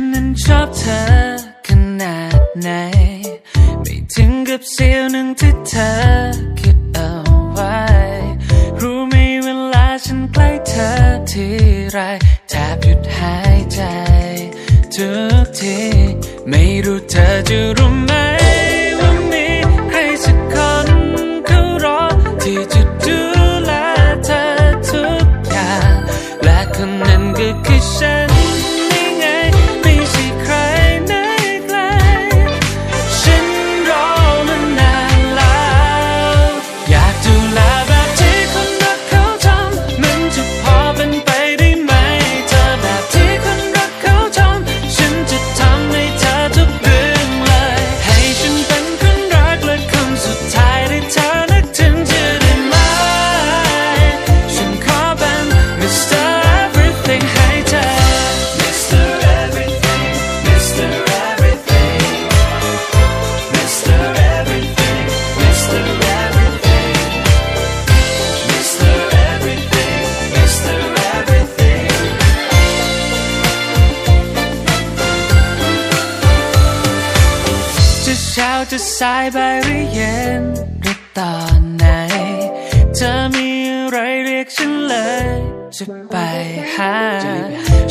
ันั้นชอบเธอขนาดไหน ไม่ถึงกับเสี้ยวหนึ่งที่เธอคิดเอาไว้ รู้ไหมเวลาฉันใกล้เธอทีไรแทบหยุดหายใจ ทุกที ไม่รู้เธอจะรู้ไหม เช้าจะสายบ่ายหรือเย็นหรือตอนไหน เธอมีอะไรเรียกฉันเลย จะไปหา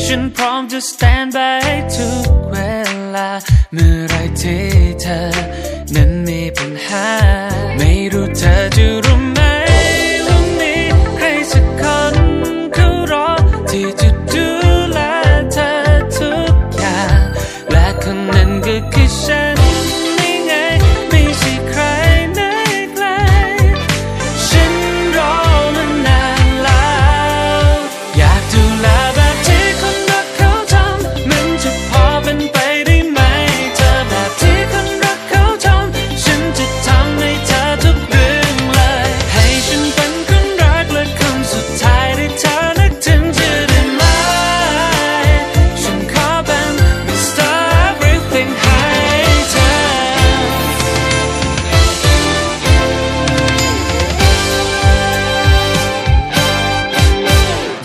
ฉันพร้อมจะ stand by ทุกเวลา เมื่อไรที่เธอ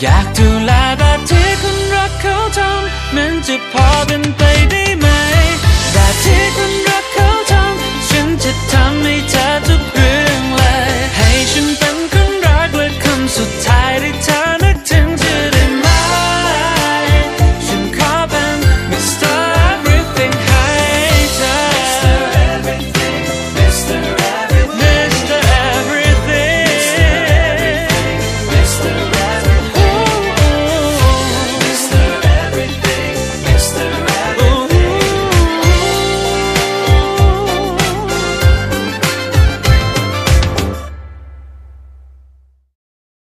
อยากดูแลแบบที่คนรักเขาทำเหมือนจะพอเป็น